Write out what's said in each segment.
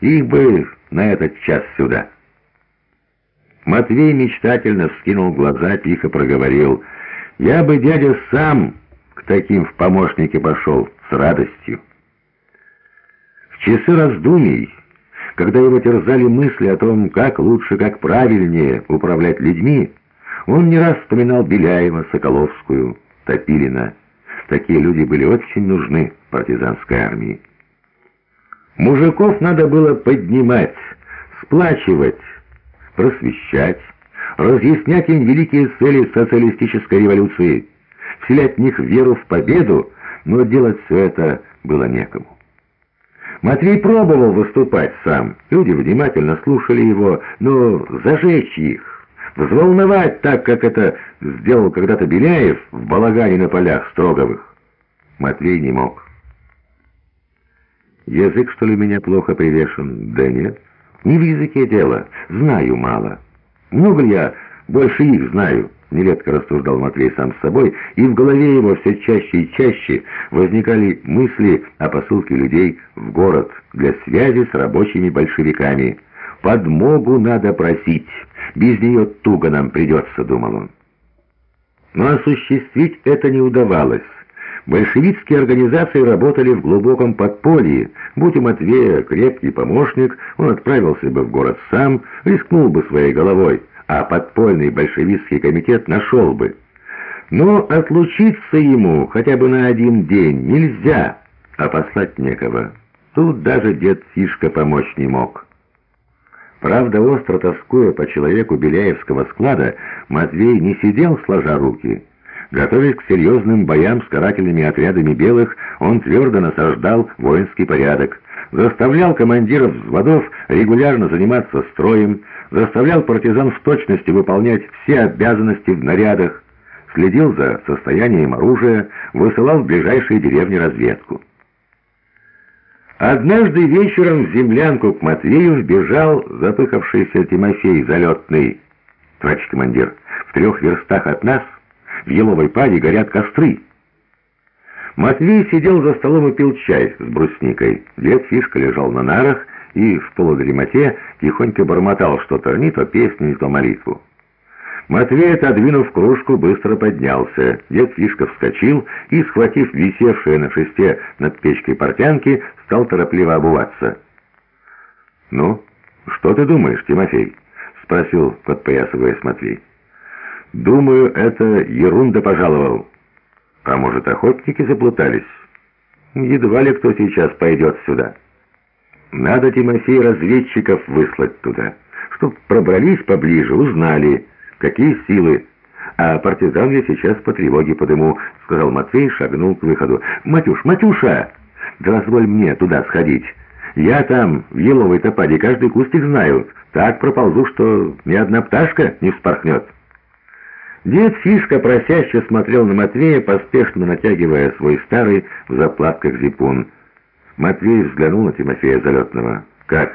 Их бы на этот час сюда. Матвей мечтательно вскинул глаза, тихо проговорил. «Я бы, дядя, сам к таким в помощники пошел с радостью». В часы раздумий, когда его терзали мысли о том, как лучше, как правильнее управлять людьми, он не раз вспоминал Беляева, Соколовскую, Топилина. Такие люди были очень нужны партизанской армии. Мужиков надо было поднимать, сплачивать, просвещать, разъяснять им великие цели социалистической революции, вселять в них веру в победу, но делать все это было некому. Матвей пробовал выступать сам, люди внимательно слушали его, но зажечь их, взволновать так, как это сделал когда-то Беляев в балагане на полях Строговых, Матвей не мог. Язык, что ли, меня плохо привешен? Да нет. Не в языке дело. Знаю мало. Много ли я больше их знаю? Нередко рассуждал Матвей сам с собой, и в голове его все чаще и чаще возникали мысли о посылке людей в город для связи с рабочими большевиками. «Подмогу надо просить, без нее туго нам придется», — думал он. Но осуществить это не удавалось. Большевистские организации работали в глубоком подполье. Будь у Матвея крепкий помощник, он отправился бы в город сам, рискнул бы своей головой, а подпольный большевистский комитет нашел бы. Но отлучиться ему хотя бы на один день нельзя, а послать некого. Тут даже дед Фишка помочь не мог. Правда, остро тоскуя по человеку Беляевского склада, Матвей не сидел сложа руки, Готовясь к серьезным боям с карательными отрядами белых, он твердо насаждал воинский порядок, заставлял командиров взводов регулярно заниматься строем, заставлял партизан в точности выполнять все обязанности в нарядах, следил за состоянием оружия, высылал в ближайшие деревни разведку. Однажды вечером в землянку к Матвею вбежал запыхавшийся Тимофей Залетный. «Товарищ командир, в трех верстах от нас в еловой паде горят костры. Матвей сидел за столом и пил чай с брусникой. Дед Фишка лежал на нарах и в полудремоте тихонько бормотал что-то, не то песню, не то молитву. Матвей, отодвинув кружку, быстро поднялся. Дед Фишка вскочил и, схватив висевшие на шесте над печкой портянки, стал торопливо обуваться. «Ну, что ты думаешь, Тимофей?» — спросил, подпоясываясь Матвей. Думаю, это ерунда пожаловал. А может, охотники заплутались? Едва ли кто сейчас пойдет сюда. Надо, Тимофей, разведчиков выслать туда, чтоб пробрались поближе, узнали, какие силы. А партизан я сейчас по тревоге подыму, сказал Матвей, шагнул к выходу. Матюш, Матюша, да мне туда сходить. Я там, в еловой топаде, каждый кустик знаю. Так проползу, что ни одна пташка не вспорхнет. Дед Фишка просяще смотрел на Матвея, поспешно натягивая свой старый в заплатках зипун. Матвей взглянул на Тимофея Залетного. «Как,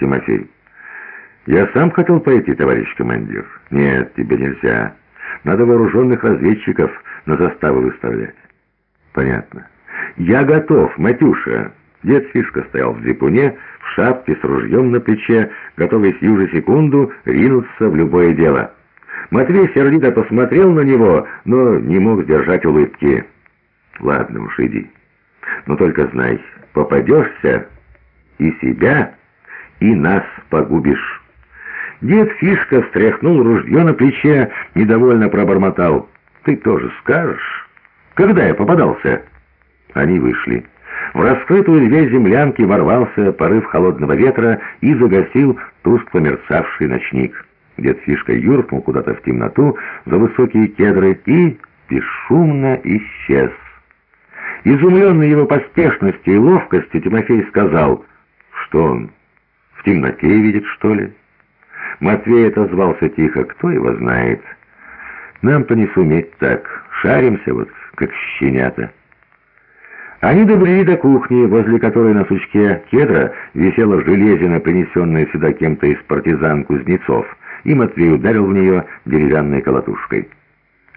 Тимофей?» «Я сам хотел пойти, товарищ командир». «Нет, тебе нельзя. Надо вооруженных разведчиков на заставы выставлять». «Понятно». «Я готов, Матюша». Дед Фишка стоял в зипуне, в шапке с ружьем на плече, готовый сию же секунду ринуться в любое дело. Матвей сердито посмотрел на него, но не мог сдержать улыбки. «Ладно уж, иди. Но только знай, попадешься, и себя, и нас погубишь». Дед Фишка встряхнул ружье на плече, недовольно пробормотал. «Ты тоже скажешь? Когда я попадался?» Они вышли. В раскрытую дверь землянки ворвался порыв холодного ветра и загасил тускло мерцавший ночник. Дед Фишка юркнул куда-то в темноту за высокие кедры и бесшумно исчез. Изумленный его поспешностью и ловкостью, Тимофей сказал, что он в темноте видит, что ли? Матвей отозвался тихо, кто его знает. Нам-то не суметь так, шаримся вот, как щенята. Они добрели до кухни, возле которой на сучке кедра висела железина, принесенная сюда кем-то из партизан Кузнецов и Матвей ударил в нее деревянной колотушкой.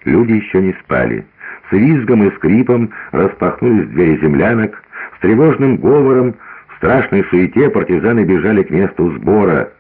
Люди еще не спали. С визгом и скрипом распахнулись двери землянок, с тревожным говором В страшной суете партизаны бежали к месту сбора.